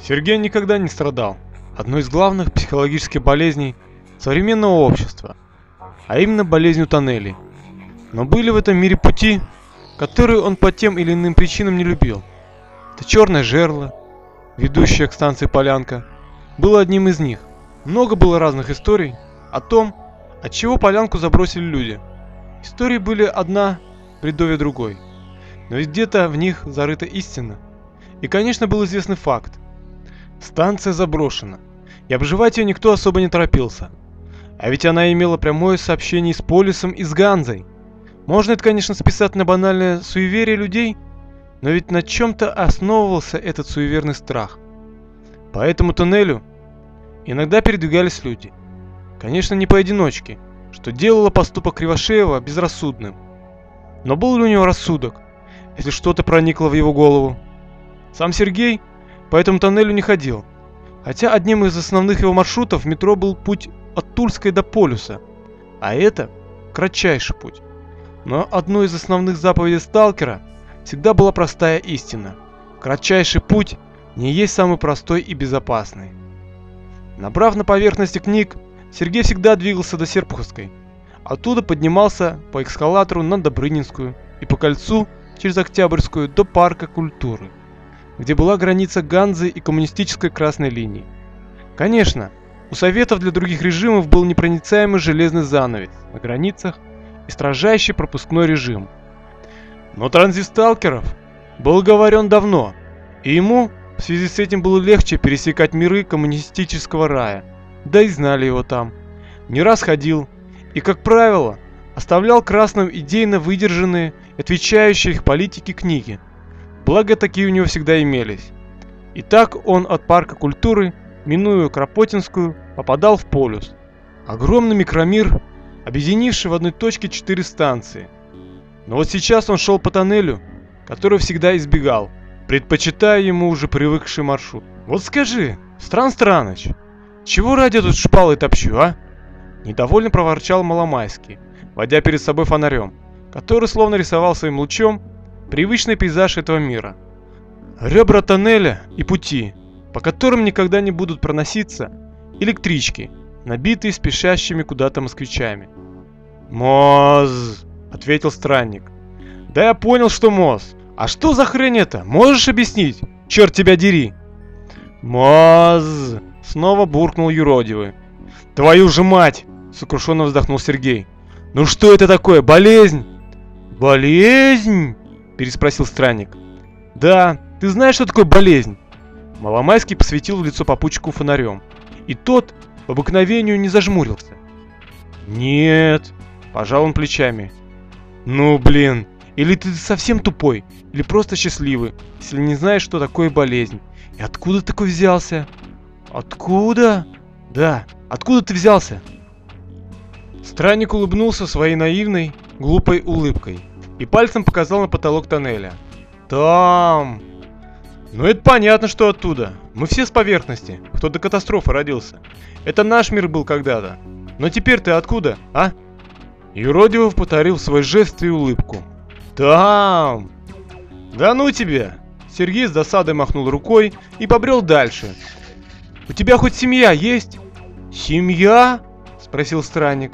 Сергей никогда не страдал одной из главных психологических болезней современного общества, а именно болезнью тоннелей. Но были в этом мире пути, которые он по тем или иным причинам не любил. Это черное жерло, ведущее к станции Полянка, было одним из них. Много было разных историй о том, от чего Полянку забросили люди. Истории были одна бредове другой. Но ведь где-то в них зарыта истина. И, конечно, был известный факт. Станция заброшена, и обживать ее никто особо не торопился. А ведь она имела прямое сообщение с Полисом и с Ганзой. Можно это, конечно, списать на банальное суеверие людей, но ведь на чем-то основывался этот суеверный страх. По этому туннелю иногда передвигались люди. Конечно, не поодиночке, что делало поступок Кривошеева безрассудным. Но был ли у него рассудок, если что-то проникло в его голову? Сам Сергей по этому тоннелю не ходил. Хотя одним из основных его маршрутов метро был путь от Тульской до Полюса, а это кратчайший путь. Но одной из основных заповедей сталкера всегда была простая истина. Кратчайший путь не есть самый простой и безопасный. Набрав на поверхности книг, Сергей всегда двигался до Серпуховской. Оттуда поднимался по эскалатору на Добрынинскую и по кольцу через Октябрьскую до Парка культуры где была граница Ганзы и коммунистической красной линии. Конечно, у Советов для других режимов был непроницаемый железный занавес на границах и строжайший пропускной режим. Но транзит сталкеров был говорен давно, и ему в связи с этим было легче пересекать миры коммунистического рая, да и знали его там. Не раз ходил, и, как правило, оставлял красным идейно выдержанные, отвечающие их политике книги – благо такие у него всегда имелись. И так он от парка культуры, минуя Кропотинскую, попадал в полюс. Огромный микромир, объединивший в одной точке четыре станции. Но вот сейчас он шел по тоннелю, который всегда избегал, предпочитая ему уже привыкший маршрут. Вот скажи, Стран Страныч, чего ради тут шпалы топчу, а? Недовольно проворчал Маломайский, водя перед собой фонарем, который словно рисовал своим лучом привычный пейзаж этого мира. Ребра тоннеля и пути, по которым никогда не будут проноситься электрички, набитые спешащими куда-то москвичами. «Моз!» — ответил странник. «Да я понял, что Моз. А что за хрень это? Можешь объяснить? Черт тебя дери!» «Моз!» — снова буркнул юродивый. «Твою же мать!» — сокрушенно вздохнул Сергей. «Ну что это такое? Болезнь?» «Болезнь?» Переспросил странник. «Да, ты знаешь, что такое болезнь?» Маломайский посветил в лицо попутчику фонарем, и тот по обыкновению не зажмурился. «Нет», – пожал он плечами. «Ну, блин, или ты совсем тупой, или просто счастливый, если не знаешь, что такое болезнь. И откуда такой взялся?» «Откуда?» «Да, откуда ты взялся?» Странник улыбнулся своей наивной, глупой улыбкой и пальцем показал на потолок тоннеля. «Там!» «Ну это понятно, что оттуда. Мы все с поверхности, кто до катастрофы родился. Это наш мир был когда-то. Но теперь ты откуда, а?» Юродивов повторил свой жест и улыбку. «Там!» «Да ну тебе!» Сергей с досадой махнул рукой и побрел дальше. «У тебя хоть семья есть?» «Семья?» – спросил странник.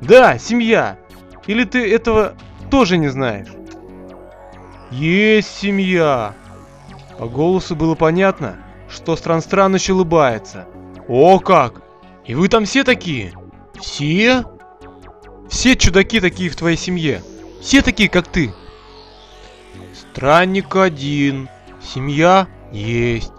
«Да, семья. Или ты этого тоже не знаешь. Есть семья. По голосу было понятно, что Стран Страныч улыбается. О как! И вы там все такие? Все? Все чудаки такие в твоей семье. Все такие, как ты. Странник один. Семья есть.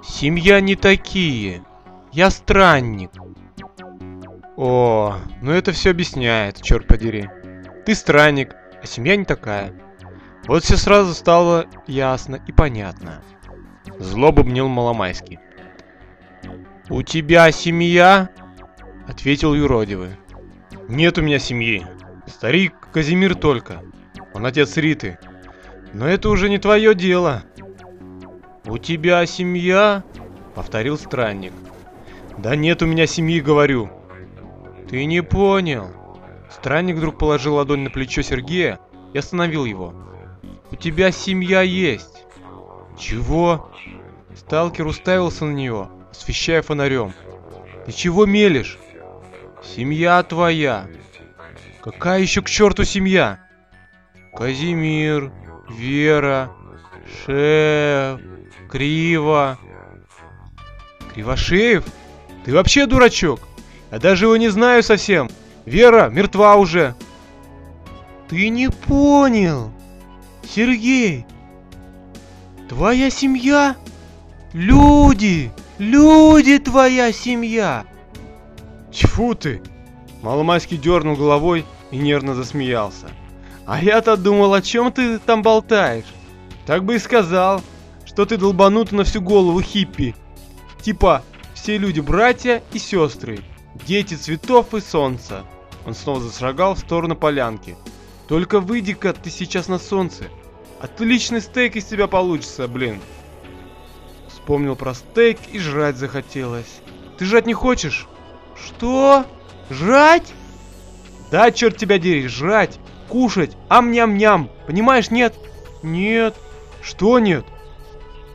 Семья не такие. Я странник. О, ну это все объясняет, черт подери. Ты странник, а семья не такая. Вот все сразу стало ясно и понятно. Зло бубнил Маломайский. «У тебя семья?» — ответил юродивый. «Нет у меня семьи. Старик Казимир только. Он отец Риты. Но это уже не твое дело». «У тебя семья?» — повторил странник. «Да нет у меня семьи, говорю». «Ты не понял. Странник вдруг положил ладонь на плечо Сергея и остановил его. «У тебя семья есть». «Чего?» Сталкер уставился на него, освещая фонарем. Ты чего мелешь? Семья твоя. Какая еще к черту семья? Казимир, Вера, Шеф, Криво. Кривошеев? Ты вообще дурачок? Я даже его не знаю совсем. Вера мертва уже. Ты не понял. Сергей. Твоя семья? Люди! Люди твоя семья! Тьфу ты! Маломайский дернул головой и нервно засмеялся. А я-то думал, о чем ты там болтаешь? Так бы и сказал, что ты долбанут на всю голову хиппи. Типа, все люди братья и сестры, дети цветов и солнца. Он снова зашагал в сторону полянки. Только выйди-ка ты сейчас на солнце. Отличный стейк из тебя получится, блин. Вспомнил про стейк и жрать захотелось. Ты жрать не хочешь? Что? Жрать? Да, черт тебя дери, жрать, кушать, ам-ням-ням. Понимаешь, нет? Нет. Что нет?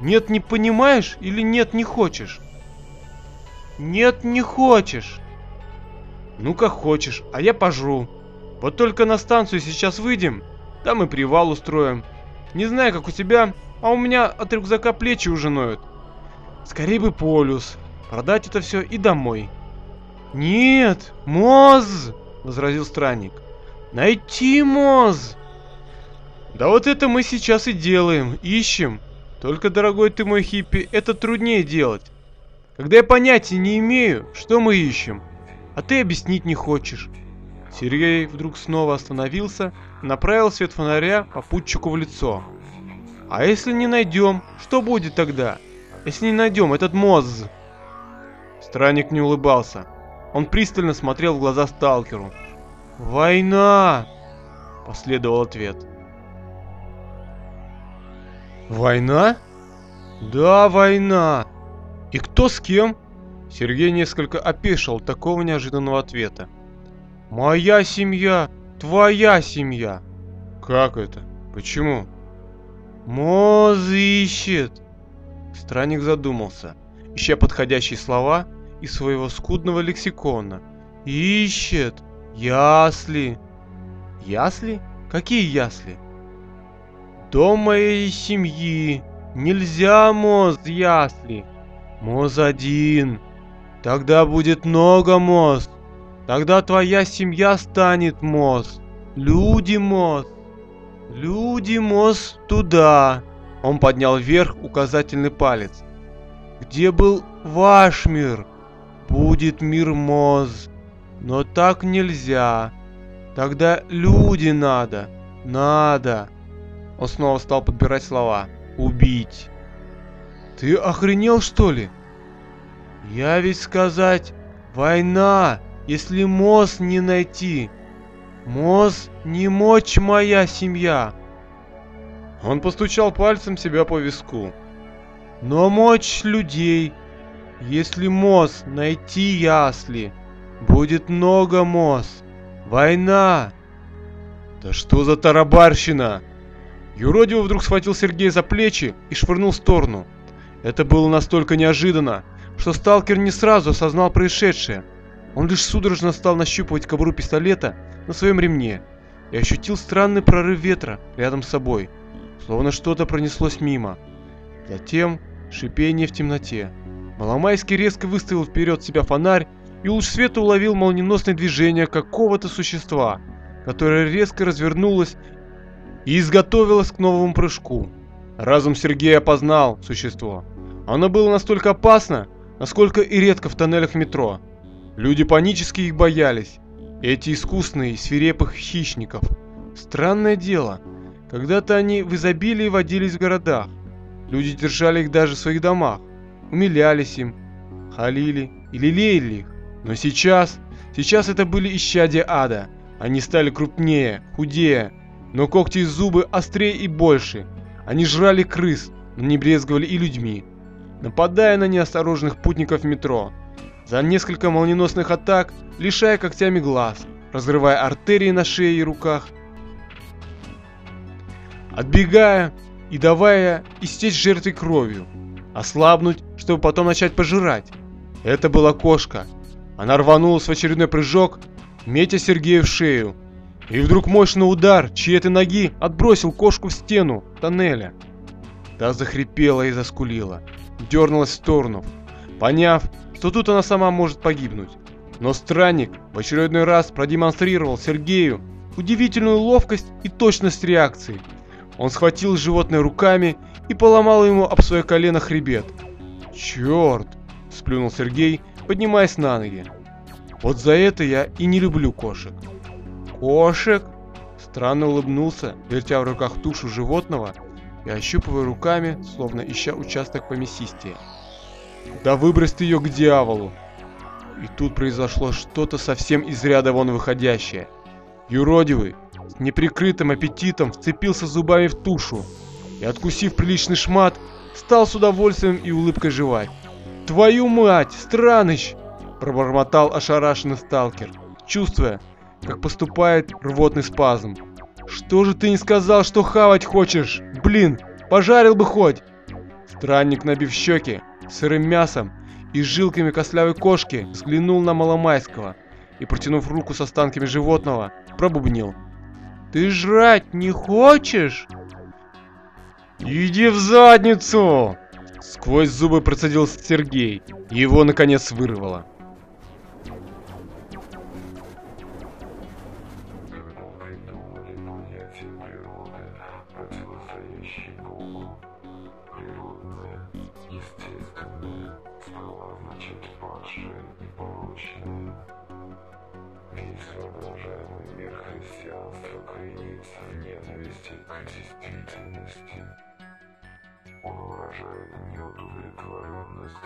Нет, не понимаешь или нет, не хочешь? Нет, не хочешь. Ну как хочешь, а я пожру. Вот только на станцию сейчас выйдем, там и привал устроим. Не знаю, как у тебя, а у меня от рюкзака плечи уже ноют. Скорее бы полюс, продать это все и домой. Нет, Моз, возразил странник. Найти Моз. Да вот это мы сейчас и делаем, ищем. Только, дорогой ты мой хиппи, это труднее делать. Когда я понятия не имею, что мы ищем, а ты объяснить не хочешь. Сергей вдруг снова остановился, направил свет фонаря попутчику в лицо. А если не найдем, что будет тогда? Если не найдем этот моз? Странник не улыбался. Он пристально смотрел в глаза сталкеру. «Война!» – последовал ответ. «Война?» «Да, война!» «И кто с кем?» Сергей несколько опешил такого неожиданного ответа. «Моя семья, твоя семья!» «Как это? Почему?» «Моз ищет!» Странник задумался, ища подходящие слова из своего скудного лексикона. «Ищет! Ясли!» «Ясли? Какие ясли?» «Дом моей семьи! Нельзя, Моз, ясли!» «Моз один! Тогда будет много, Моз! Тогда твоя семья станет, Моз! Люди, Моз!» «Люди, Моз, туда!» Он поднял вверх указательный палец. «Где был ваш мир? Будет мир Моз. Но так нельзя. Тогда люди надо. Надо!» Он снова стал подбирать слова. «Убить!» «Ты охренел, что ли?» «Я ведь сказать, война, если Моз не найти!» Моз не мочь моя семья. Он постучал пальцем себя по виску. Но мочь людей, если Моз найти ясли, будет много Моз. Война. Да что за тарабарщина? Юродивый вдруг схватил Сергея за плечи и швырнул в сторону. Это было настолько неожиданно, что сталкер не сразу осознал происшедшее. Он лишь судорожно стал нащупывать кобру пистолета на своем ремне и ощутил странный прорыв ветра рядом с собой, словно что-то пронеслось мимо. Затем шипение в темноте. Маломайский резко выставил вперед себя фонарь и луч света уловил молниеносное движение какого-то существа, которое резко развернулось и изготовилось к новому прыжку. Разум Сергея опознал существо. Оно было настолько опасно, насколько и редко в тоннелях метро. Люди панически их боялись, эти искусные, свирепых хищников. Странное дело, когда-то они в изобилии водились в городах. Люди держали их даже в своих домах, умилялись им, халили и лелеяли их. Но сейчас, сейчас это были исчадия ада. Они стали крупнее, худее, но когти и зубы острее и больше. Они жрали крыс, но не брезговали и людьми, нападая на неосторожных путников метро. За несколько молниеносных атак, лишая когтями глаз, разрывая артерии на шее и руках, отбегая и давая истечь жертве кровью. ослабнуть, чтобы потом начать пожирать. Это была кошка. Она рванулась в очередной прыжок, метя Сергею в шею. И вдруг мощный удар чьей-то ноги отбросил кошку в стену тоннеля. Та захрипела и заскулила, дернулась в сторону, поняв, что тут она сама может погибнуть. Но странник в очередной раз продемонстрировал Сергею удивительную ловкость и точность реакции. Он схватил животное руками и поломал ему об свое колено хребет. «Черт!» – сплюнул Сергей, поднимаясь на ноги. «Вот за это я и не люблю кошек». «Кошек?» Странно улыбнулся, вертя в руках тушу животного и ощупывая руками, словно ища участок помесистее. «Да выбрось ты ее к дьяволу!» И тут произошло что-то совсем из ряда вон выходящее. Юродивый, с неприкрытым аппетитом, вцепился зубами в тушу и, откусив приличный шмат, стал с удовольствием и улыбкой жевать. «Твою мать, Страныч!» – пробормотал ошарашенный сталкер, чувствуя, как поступает рвотный спазм. «Что же ты не сказал, что хавать хочешь? Блин, пожарил бы хоть!» Странник, набив щеки сырым мясом и жилками костлявой кошки, взглянул на Маломайского и, протянув руку с останками животного, пробубнил. «Ты жрать не хочешь?» «Иди в задницу!» Сквозь зубы процедил Сергей, его наконец вырвало. Естественное стало означать падшее и порочное. Весь воображаемый мир христианства коренится в ненависти к действительности. Он выражает неудовлетворенность